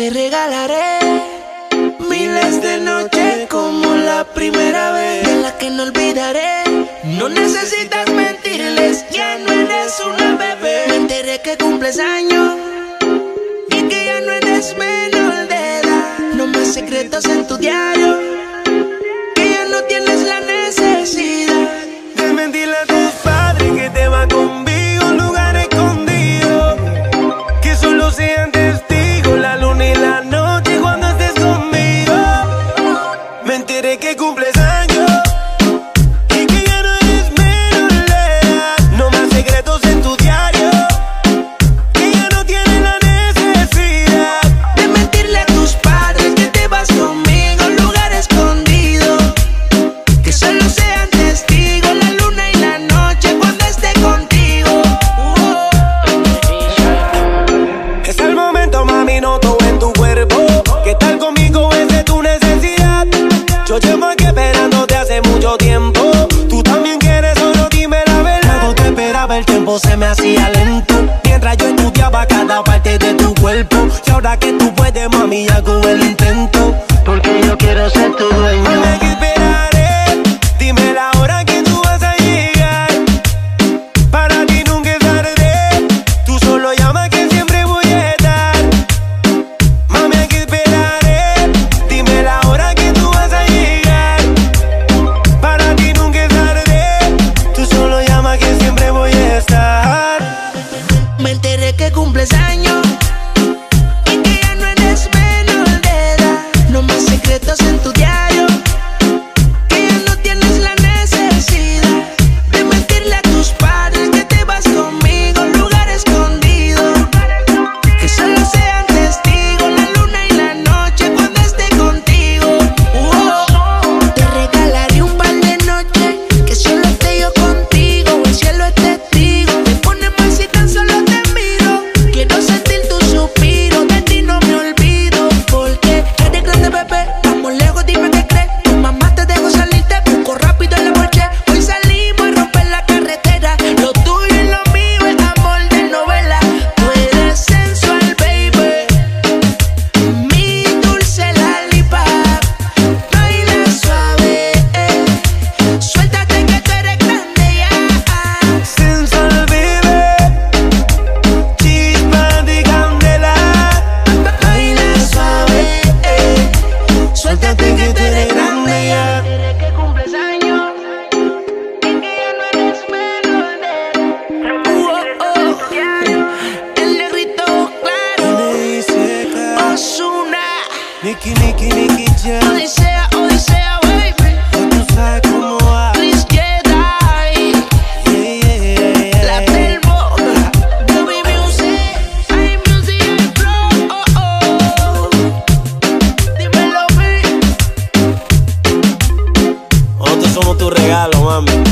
Te regalaré miles de noches como la primera vez, de la que no olvidaré. No necesitas mentirles, ya no eres una bebé. Me enteré que cumples años y que ya no eres menor de edad. No más secretos en tu diario. se me hacía lento. Mientras yo estudiaba cada parte de tu cuerpo. Y ahora que tú puedes, mami, hago el intento. Nicky, Nicky, Nicky Odisea, Odisea, baby. Tú sabes cómo va. Please get high. Yeah, yeah, yeah, La Telmo. Bobby Music. Hay music and flow. Oh, oh. Dímelo, mí. Nosotros somos tu regalo, mami.